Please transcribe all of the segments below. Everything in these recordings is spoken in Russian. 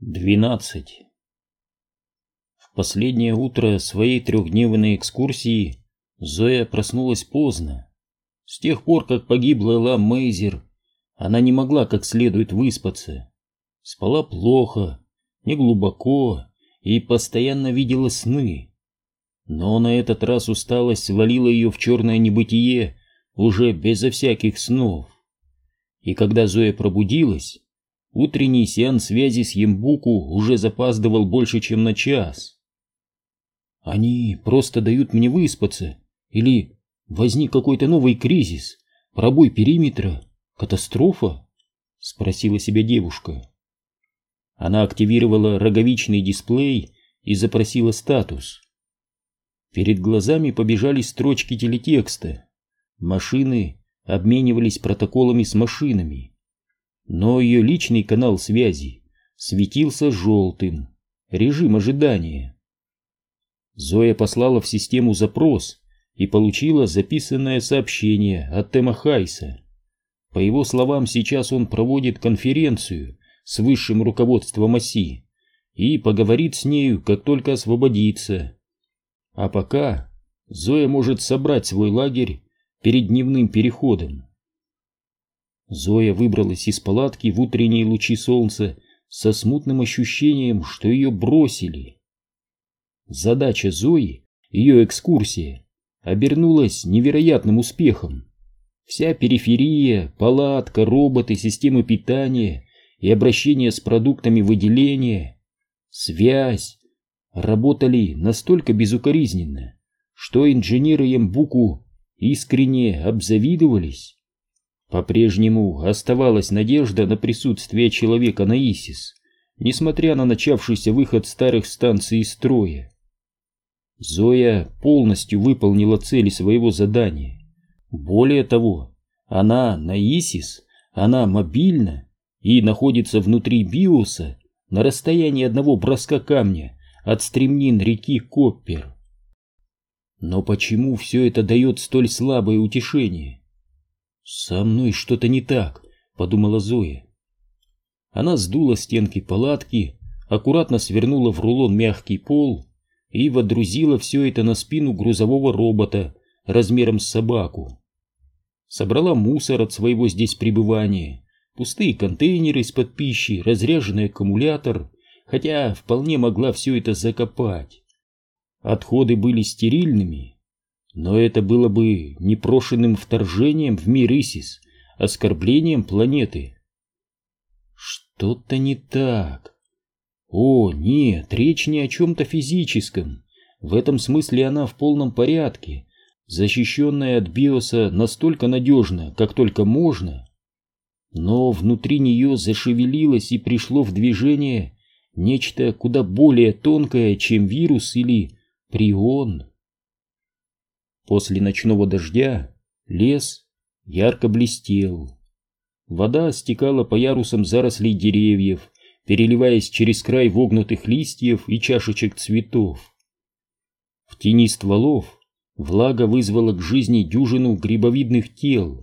12. В последнее утро своей трехдневной экскурсии Зоя проснулась поздно. С тех пор, как погибла Ла Мейзер, она не могла как следует выспаться. Спала плохо, неглубоко и постоянно видела сны. Но на этот раз усталость свалила ее в черное небытие уже безо всяких снов. И когда Зоя пробудилась, Утренний сеанс связи с Ембуку уже запаздывал больше, чем на час. Они просто дают мне выспаться. Или возник какой-то новый кризис, пробой периметра, катастрофа? Спросила себя девушка. Она активировала роговичный дисплей и запросила статус. Перед глазами побежали строчки телетекста. Машины обменивались протоколами с машинами но ее личный канал связи светился желтым. Режим ожидания. Зоя послала в систему запрос и получила записанное сообщение от Тема Хайса. По его словам, сейчас он проводит конференцию с высшим руководством оси и поговорит с нею, как только освободится. А пока Зоя может собрать свой лагерь перед дневным переходом. Зоя выбралась из палатки в утренние лучи солнца со смутным ощущением, что ее бросили. Задача Зои, ее экскурсия, обернулась невероятным успехом. Вся периферия, палатка, роботы, системы питания и обращение с продуктами выделения, связь работали настолько безукоризненно, что инженеры Ямбуку искренне обзавидовались. По-прежнему оставалась надежда на присутствие человека на Исис, несмотря на начавшийся выход старых станций из строя. Зоя полностью выполнила цели своего задания. Более того, она на Исис, она мобильна и находится внутри биоса на расстоянии одного броска камня от стремнин реки Коппер. Но почему все это дает столь слабое утешение? «Со мной что-то не так», — подумала Зоя. Она сдула стенки палатки, аккуратно свернула в рулон мягкий пол и водрузила все это на спину грузового робота размером с собаку. Собрала мусор от своего здесь пребывания, пустые контейнеры из-под пищи, разряженный аккумулятор, хотя вполне могла все это закопать. Отходы были стерильными, но это было бы непрошенным вторжением в мир Исис, оскорблением планеты. Что-то не так. О, нет, речь не о чем-то физическом. В этом смысле она в полном порядке, защищенная от биоса настолько надежно, как только можно. Но внутри нее зашевелилось и пришло в движение нечто куда более тонкое, чем вирус или прион. После ночного дождя лес ярко блестел. Вода стекала по ярусам зарослей деревьев, переливаясь через край вогнутых листьев и чашечек цветов. В тени стволов влага вызвала к жизни дюжину грибовидных тел.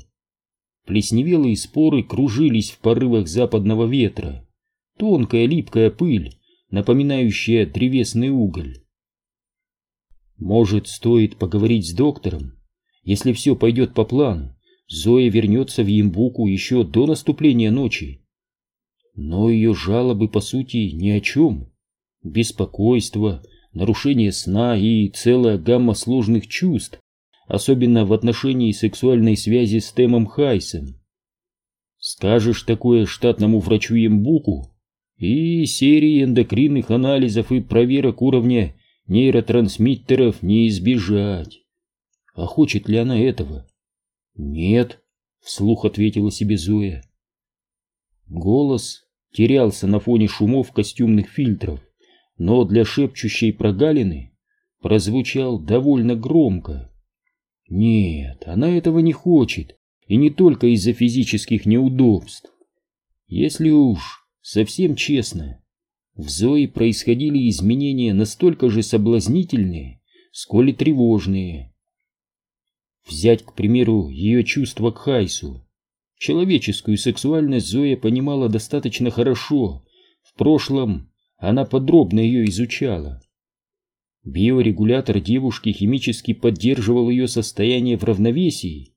Плесневелые споры кружились в порывах западного ветра. Тонкая липкая пыль, напоминающая древесный уголь. Может, стоит поговорить с доктором? Если все пойдет по плану, Зоя вернется в Ямбуку еще до наступления ночи. Но ее жалобы, по сути, ни о чем. Беспокойство, нарушение сна и целая гамма сложных чувств, особенно в отношении сексуальной связи с Темом Хайсом. Скажешь такое штатному врачу Ямбуку, и серии эндокринных анализов и проверок уровня нейротрансмиттеров не избежать. А хочет ли она этого? Нет, вслух ответила себе Зоя. Голос терялся на фоне шумов костюмных фильтров, но для шепчущей прогалины прозвучал довольно громко. Нет, она этого не хочет, и не только из-за физических неудобств. Если уж совсем честно, в Зое происходили изменения настолько же соблазнительные, сколь и тревожные. Взять, к примеру, ее чувство к Хайсу. Человеческую сексуальность Зоя понимала достаточно хорошо, В прошлом она подробно ее изучала. Биорегулятор девушки химически поддерживал ее состояние в равновесии,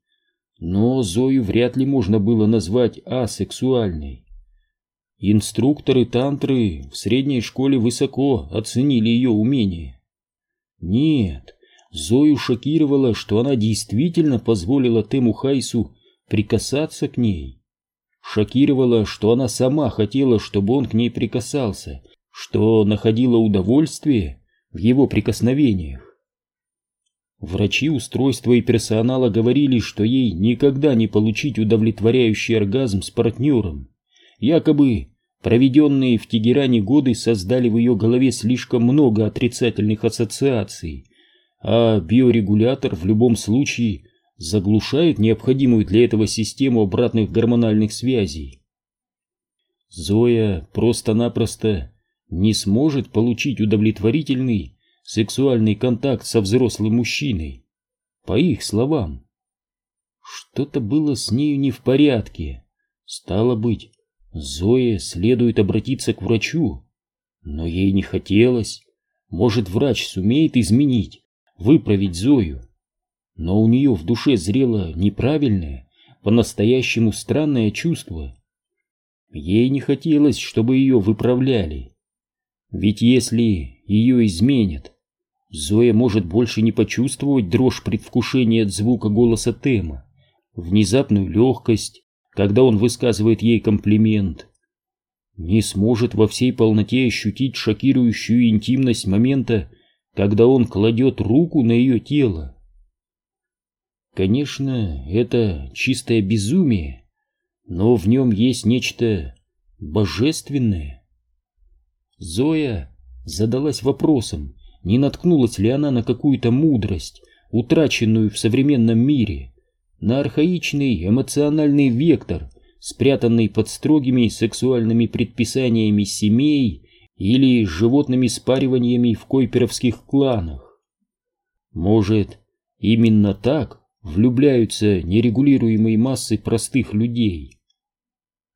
но Зою вряд ли можно было назвать асексуальной. Инструкторы тантры в средней школе высоко оценили ее умение. Нет, Зою шокировало, что она действительно позволила Тему Хайсу прикасаться к ней. Шокировало, что она сама хотела, чтобы он к ней прикасался, что находила удовольствие в его прикосновениях. Врачи устройства и персонала говорили, что ей никогда не получить удовлетворяющий оргазм с партнером. Якобы проведенные в Тегеране годы создали в ее голове слишком много отрицательных ассоциаций, а биорегулятор в любом случае заглушает необходимую для этого систему обратных гормональных связей. Зоя просто-напросто не сможет получить удовлетворительный сексуальный контакт со взрослым мужчиной. По их словам, что-то было с нею не в порядке. Стало быть, Зое следует обратиться к врачу. Но ей не хотелось. Может, врач сумеет изменить, выправить Зою. Но у нее в душе зрело неправильное, по-настоящему странное чувство. Ей не хотелось, чтобы ее выправляли. Ведь если ее изменят, Зоя может больше не почувствовать дрожь предвкушения от звука голоса Тема, внезапную легкость, когда он высказывает ей комплимент, не сможет во всей полноте ощутить шокирующую интимность момента, когда он кладет руку на ее тело. Конечно, это чистое безумие, но в нем есть нечто божественное. Зоя задалась вопросом, не наткнулась ли она на какую-то мудрость, утраченную в современном мире, на архаичный эмоциональный вектор, спрятанный под строгими сексуальными предписаниями семей или животными спариваниями в койперовских кланах. Может, именно так влюбляются нерегулируемые массы простых людей?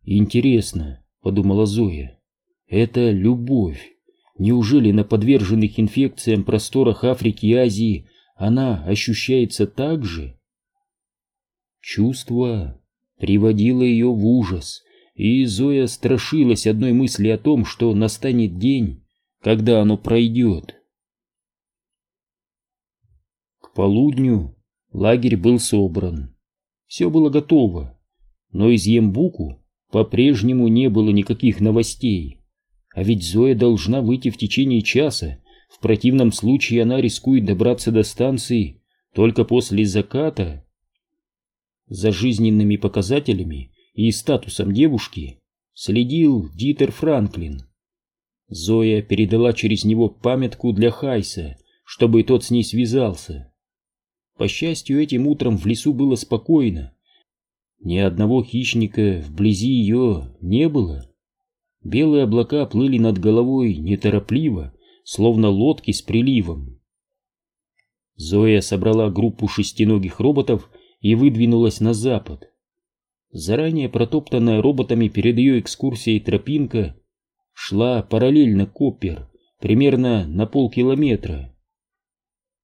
Интересно, подумала Зоя, это любовь. Неужели на подверженных инфекциям просторах Африки и Азии она ощущается так же? Чувство приводило ее в ужас, и Зоя страшилась одной мысли о том, что настанет день, когда оно пройдет. К полудню лагерь был собран. Все было готово, но из Ембуку по-прежнему не было никаких новостей. А ведь Зоя должна выйти в течение часа, в противном случае она рискует добраться до станции только после заката. За жизненными показателями и статусом девушки следил Дитер Франклин. Зоя передала через него памятку для Хайса, чтобы тот с ней связался. По счастью, этим утром в лесу было спокойно. Ни одного хищника вблизи ее не было. Белые облака плыли над головой неторопливо, словно лодки с приливом. Зоя собрала группу шестиногих роботов и выдвинулась на запад. Заранее протоптанная роботами перед ее экскурсией тропинка шла параллельно Коппер, примерно на полкилометра.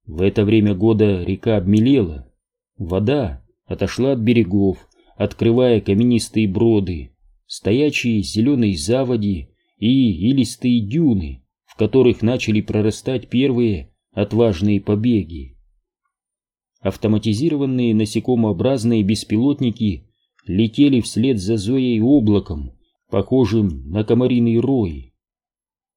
В это время года река обмелела, вода отошла от берегов, открывая каменистые броды, стоячие зеленые заводи и илистые дюны, в которых начали прорастать первые отважные побеги. Автоматизированные насекомообразные беспилотники летели вслед за Зоей облаком, похожим на комариный рой.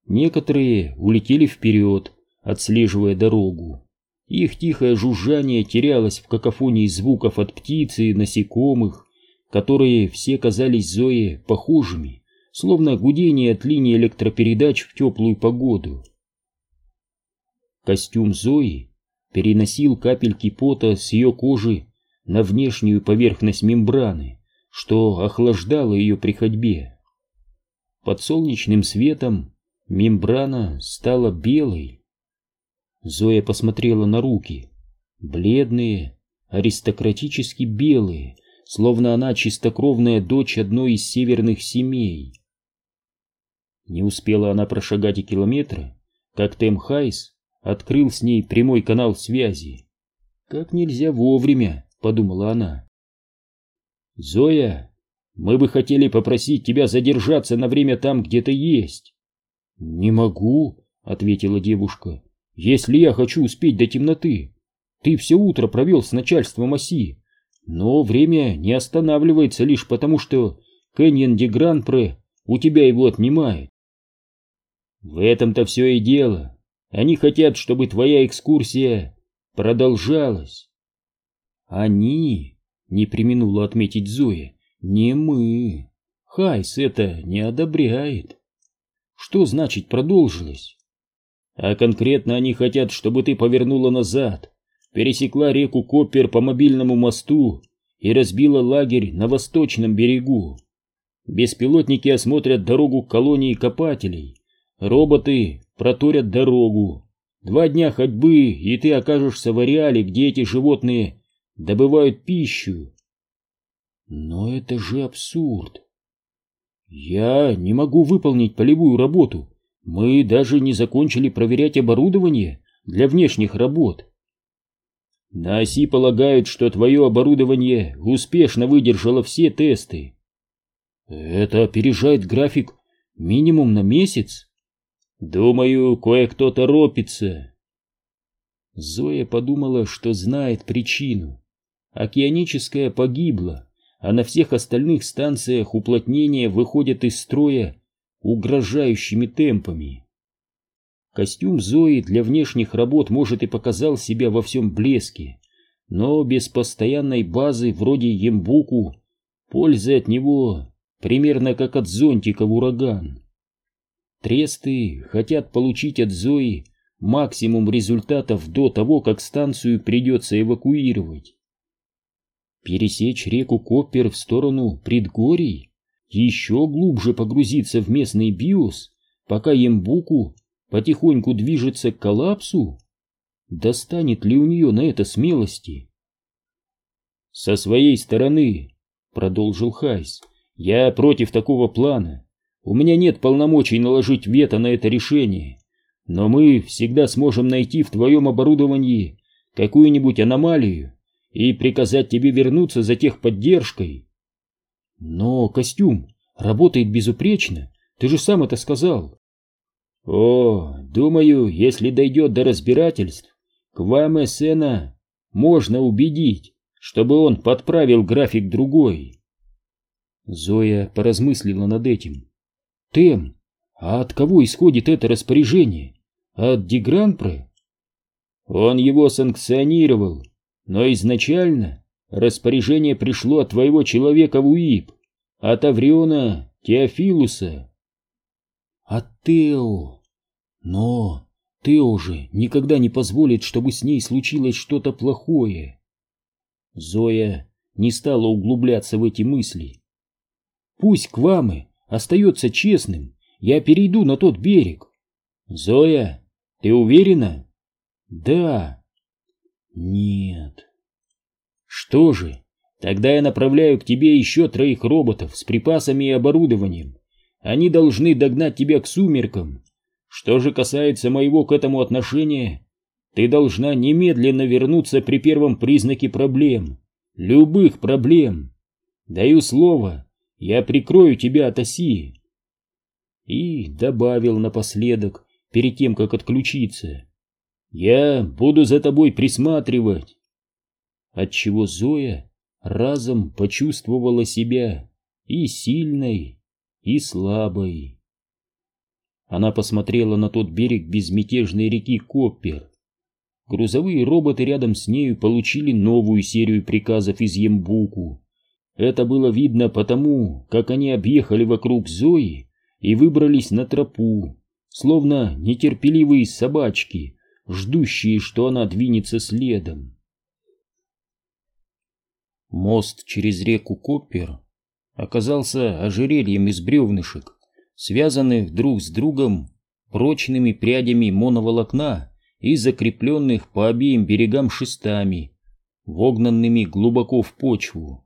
Некоторые улетели вперед, отслеживая дорогу. Их тихое жужжание терялось в какофонии звуков от птиц и насекомых, которые все казались Зое похожими, словно гудение от линии электропередач в теплую погоду. Костюм Зои переносил капельки пота с ее кожи на внешнюю поверхность мембраны, что охлаждало ее при ходьбе. Под солнечным светом мембрана стала белой. Зоя посмотрела на руки, бледные, аристократически белые, словно она чистокровная дочь одной из северных семей. Не успела она прошагать и километра, как Тем Хайс открыл с ней прямой канал связи. «Как нельзя вовремя», — подумала она. «Зоя, мы бы хотели попросить тебя задержаться на время там, где ты есть». «Не могу», — ответила девушка, — «если я хочу успеть до темноты. Ты все утро провел с начальством оси, но время не останавливается лишь потому, что Кэньон де Гран-Пре у тебя его отнимает. В этом-то все и дело. Они хотят, чтобы твоя экскурсия продолжалась. Они, не применула отметить Зоя, не мы. Хайс это не одобряет. Что значит продолжилась? А конкретно они хотят, чтобы ты повернула назад, пересекла реку Коппер по мобильному мосту и разбила лагерь на восточном берегу. Беспилотники осмотрят дорогу к колонии копателей, Роботы проторят дорогу. Два дня ходьбы, и ты окажешься в ареале, где эти животные добывают пищу. Но это же абсурд. Я не могу выполнить полевую работу. Мы даже не закончили проверять оборудование для внешних работ. На оси полагают, что твое оборудование успешно выдержало все тесты. Это опережает график минимум на месяц. Думаю, кое-кто торопится. Зоя подумала, что знает причину. Океаническая погибла, а на всех остальных станциях уплотнение выходит из строя угрожающими темпами. Костюм Зои для внешних работ, может, и показал себя во всем блеске, но без постоянной базы вроде Ембуку пользы от него примерно как от зонтика в ураган. Тресты хотят получить от Зои максимум результатов до того, как станцию придется эвакуировать. Пересечь реку Коппер в сторону предгорий, еще глубже погрузиться в местный биос, пока Ембуку потихоньку движется к коллапсу? Достанет ли у нее на это смелости? Со своей стороны, продолжил Хайс, я против такого плана. У меня нет полномочий наложить вето на это решение, но мы всегда сможем найти в твоем оборудовании какую-нибудь аномалию и приказать тебе вернуться за техподдержкой. Но костюм работает безупречно, ты же сам это сказал. О, думаю, если дойдет до разбирательств, к вам Эссена можно убедить, чтобы он подправил график другой. Зоя поразмыслила над этим. Тем, а от кого исходит это распоряжение? От Дегранпре? Он его санкционировал, но изначально распоряжение пришло от твоего человека в УИП, от Авриона Теофилуса. От Тео. Но Тео же никогда не позволит, чтобы с ней случилось что-то плохое. Зоя не стала углубляться в эти мысли. Пусть Квамы остается честным, я перейду на тот берег. Зоя, ты уверена? Да. Нет. Что же, тогда я направляю к тебе еще троих роботов с припасами и оборудованием. Они должны догнать тебя к сумеркам. Что же касается моего к этому отношения, ты должна немедленно вернуться при первом признаке проблем. Любых проблем. Даю слово, я прикрою тебя от оси. И добавил напоследок, перед тем, как отключиться. Я буду за тобой присматривать. Отчего Зоя разом почувствовала себя и сильной, и слабой. Она посмотрела на тот берег безмятежной реки Коппер. Грузовые роботы рядом с нею получили новую серию приказов из Ембуку. Это было видно потому, как они объехали вокруг Зои и выбрались на тропу, словно нетерпеливые собачки, ждущие, что она двинется следом. Мост через реку Коппер оказался ожерельем из бревнышек, связанных друг с другом прочными прядями моноволокна и закрепленных по обеим берегам шестами, вогнанными глубоко в почву.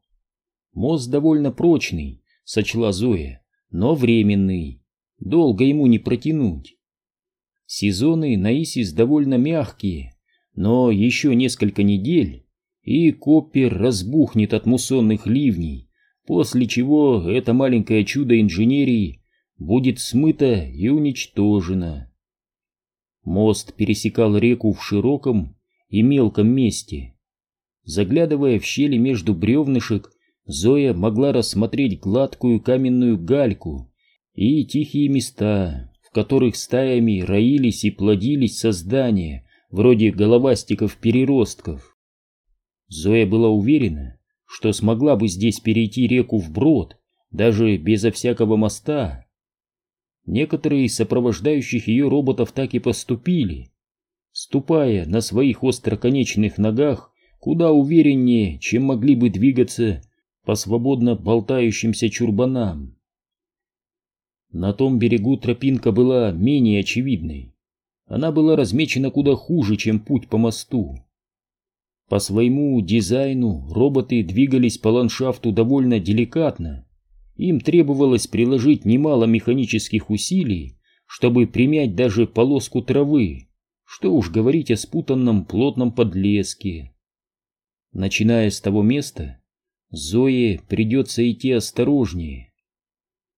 Мост довольно прочный, сочла Зоя, но временный. долго ему не протянуть. Сезоны на Исис довольно мягкие, но еще несколько недель, и Коппер разбухнет от муссонных ливней, после чего это маленькое чудо инженерии будет смыто и уничтожено. Мост пересекал реку в широком и мелком месте. Заглядывая в щели между бревнышек, Зоя могла рассмотреть гладкую каменную гальку и тихие места, в которых стаями роились и плодились создания, вроде головастиков-переростков. Зоя была уверена, что смогла бы здесь перейти реку вброд, даже безо всякого моста. Некоторые из сопровождающих ее роботов так и поступили, ступая на своих остроконечных ногах куда увереннее, чем могли бы двигаться по свободно болтающимся чурбанам. На том берегу тропинка была менее очевидной. Она была размечена куда хуже, чем путь по мосту. По своему дизайну роботы двигались по ландшафту довольно деликатно, им требовалось приложить немало механических усилий, чтобы примять даже полоску травы, что уж говорить о спутанном плотном подлеске. Начиная с того места, Зое придется идти осторожнее.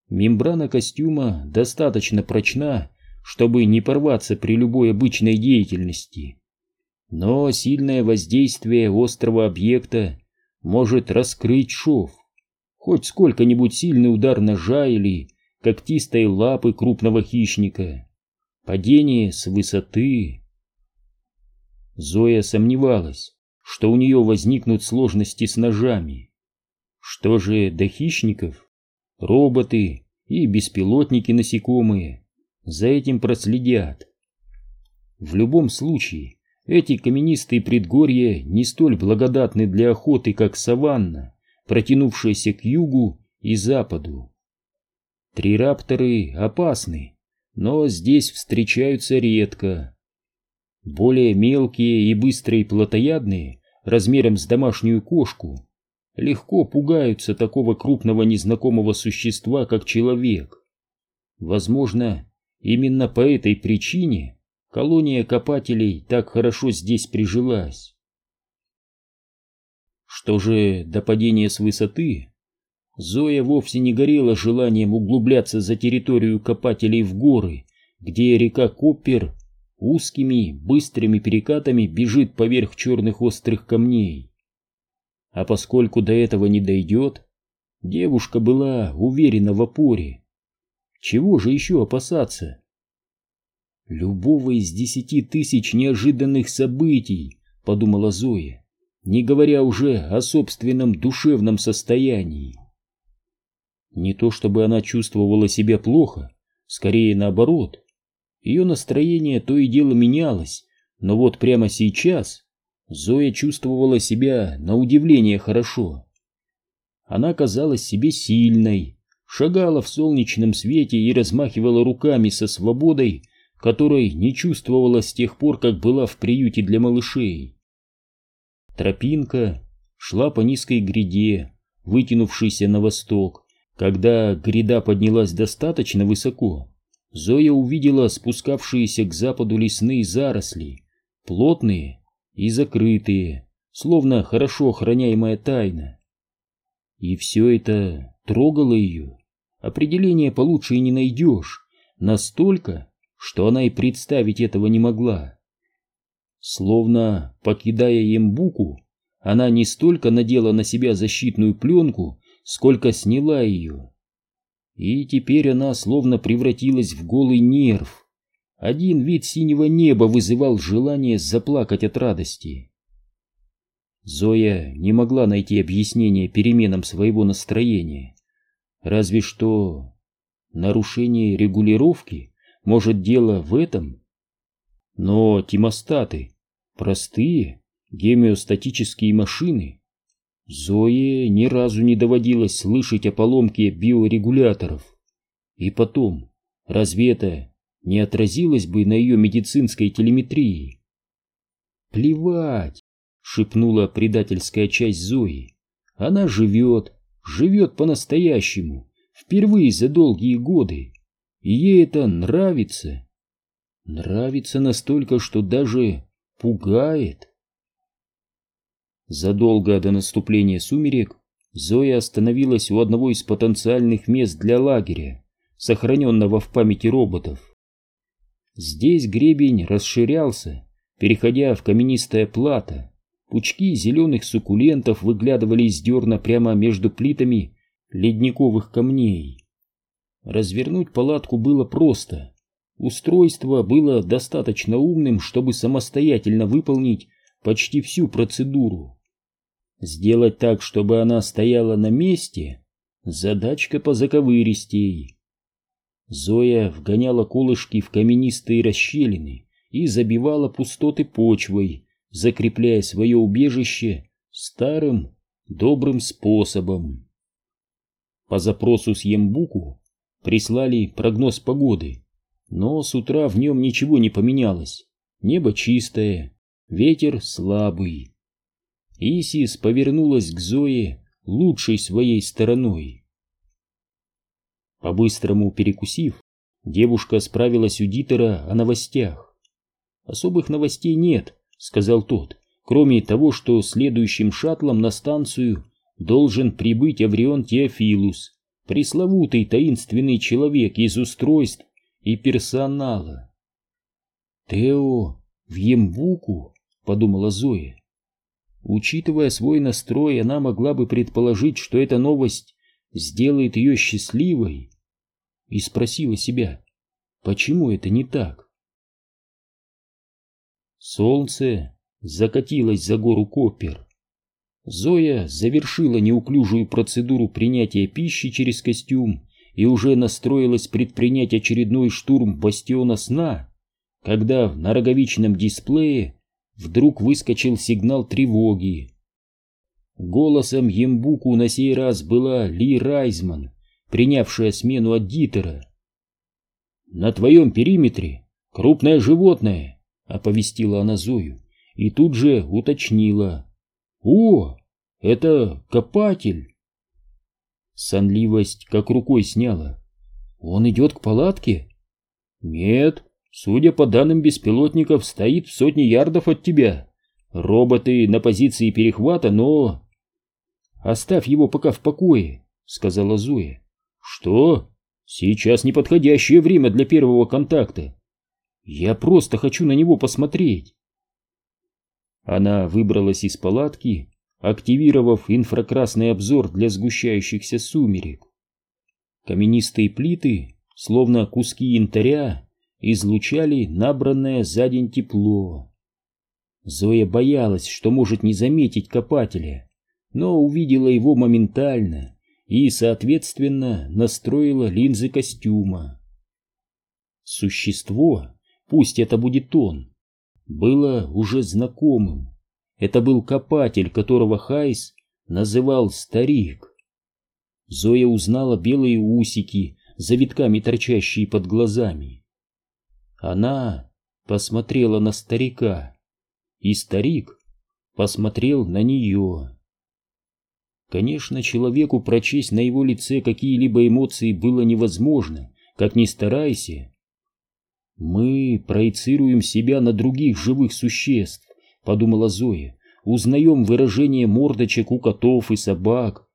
Мембрана костюма достаточно прочна, чтобы не порваться при любой обычной деятельности. Но сильное воздействие острого объекта может раскрыть шов хоть сколько-нибудь сильный удар ножа или когтистой лапы крупного хищника. Падение с высоты. Зоя сомневалась, что у нее возникнут сложности с ножами. Что же до хищников? Роботы и беспилотники-насекомые за этим проследят. В любом случае, эти каменистые предгорья не столь благодатны для охоты, как саванна протянувшаяся к югу и западу. Трирапторы опасны, но здесь встречаются редко. Более мелкие и быстрые плотоядные, размером с домашнюю кошку, легко пугаются такого крупного незнакомого существа, как человек. Возможно, именно по этой причине колония копателей так хорошо здесь прижилась. Что же до падения с высоты? Зоя вовсе не горела желанием углубляться за территорию копателей в горы, где река Коппер узкими, быстрыми перекатами бежит поверх черных острых камней. А поскольку до этого не дойдет, девушка была уверена в опоре. Чего же еще опасаться? Любого из десяти тысяч неожиданных событий, подумала Зоя не говоря уже о собственном душевном состоянии. Не то чтобы она чувствовала себя плохо, скорее наоборот. Ее настроение то и дело менялось, но вот прямо сейчас Зоя чувствовала себя на удивление хорошо. Она казалась себе сильной, шагала в солнечном свете и размахивала руками со свободой, которой не чувствовала с тех пор, как была в приюте для малышей. Тропинка шла по низкой гряде, вытянувшейся на восток. Когда гряда поднялась достаточно высоко, Зоя увидела спускавшиеся к западу лесные заросли, плотные и закрытые, словно хорошо охраняемая тайна. И все это трогало ее. Определение получше и не найдешь, настолько, что она и представить этого не могла. Словно покидая Ембуку, она не столько надела на себя защитную пленку, сколько сняла ее. И теперь она словно превратилась в голый нерв. Один вид синего неба вызывал желание заплакать от радости. Зоя не могла найти объяснение переменам своего настроения. Разве что нарушение регулировки, может дело в этом? Но тимостаты Простые гемеостатические машины. Зое ни разу не доводилось слышать о поломке биорегуляторов. И потом, разве это не отразилось бы на ее медицинской телеметрии? «Плевать!» — шепнула предательская часть Зои. «Она живет, живет по-настоящему, впервые за долгие годы. и ей это нравится. Нравится настолько, что даже пугает. Задолго до наступления сумерек Зоя остановилась у одного из потенциальных мест для лагеря, сохраненного в памяти роботов. Здесь гребень расширялся, переходя в каменистое плато. Пучки зеленых суккулентов выглядывали из дерна прямо между плитами ледниковых камней. Развернуть палатку было просто. Устройство было достаточно умным, чтобы самостоятельно выполнить почти всю процедуру. Сделать так, чтобы она стояла на месте, задачка по заковыристей. Зоя вгоняла колышки в каменистые расщелины и забивала пустоты почвой, закрепляя свое убежище старым добрым способом. По запросу с Ембуку прислали прогноз погоды, но с утра в нем ничего не поменялось. Небо чистое, ветер слабый. Исис повернулась к Зое лучшей своей стороной. По-быстрому перекусив, девушка справилась у Дитера о новостях. «Особых новостей нет», — сказал тот, «кроме того, что следующим шаттлом на станцию должен прибыть Аврион Теофилус, пресловутый таинственный человек из устройств и персонала. «Тео в Ембуку?» — подумала Зоя. Учитывая свой настрой, она могла бы предположить, что эта новость сделает ее счастливой, и спросила себя, почему это не так. Солнце закатилось за гору Копер. Зоя завершила неуклюжую процедуру принятия пищи через костюм и уже настроилась предпринять очередной штурм бастиона сна, когда на роговичном дисплее вдруг выскочил сигнал тревоги. Голосом Ембуку на сей раз была Ли Райзман, принявшая смену от Дитера. «На твоем периметре крупное животное», — оповестила она Зою, и тут же уточнила. «О, это копатель!» Сонливость как рукой сняла. «Он идет к палатке?» «Нет, судя по данным беспилотников, стоит в сотне ярдов от тебя. Роботы на позиции перехвата, но...» «Оставь его пока в покое», — сказала Зоя. «Что? Сейчас неподходящее время для первого контакта. Я просто хочу на него посмотреть». Она выбралась из палатки, активировав инфракрасный обзор для сгущающихся сумерек. Каменистые плиты, словно куски янтаря, излучали набранное за день тепло. Зоя боялась, что может не заметить копателя, но увидела его моментально и, соответственно, настроила линзы костюма. Существо, пусть это будет он, было уже знакомым. Это был копатель, которого Хайс называл старик. Зоя узнала белые усики, завитками торчащие под глазами. Она посмотрела на старика, и старик посмотрел на нее. Конечно, человеку прочесть на его лице какие-либо эмоции было невозможно, как ни старайся. Мы проецируем себя на других живых существ, подумала Зоя, узнаем выражение мордочек у котов и собак.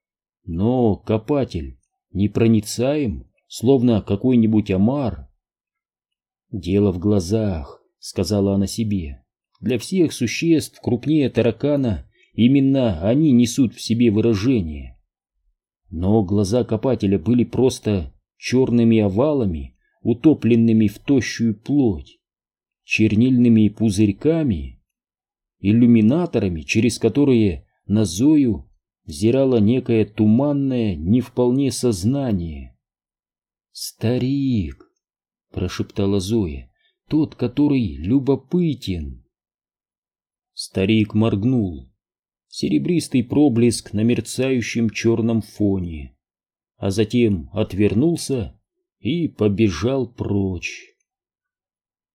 Но копатель непроницаем, словно какой-нибудь омар. Дело в глазах, сказала она себе. Для всех существ крупнее таракана именно они несут в себе выражение. Но глаза копателя были просто черными овалами, утопленными в тощую плоть, чернильными пузырьками, иллюминаторами, через которые на Зою взирало некое туманное, не вполне сознание. «Старик!» — прошептала Зоя. «Тот, который любопытен!» Старик моргнул. Серебристый проблеск на мерцающем черном фоне. А затем отвернулся и побежал прочь.